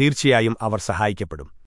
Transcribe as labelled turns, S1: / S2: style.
S1: തീർച്ചയായും അവർ സഹായിക്കപ്പെടും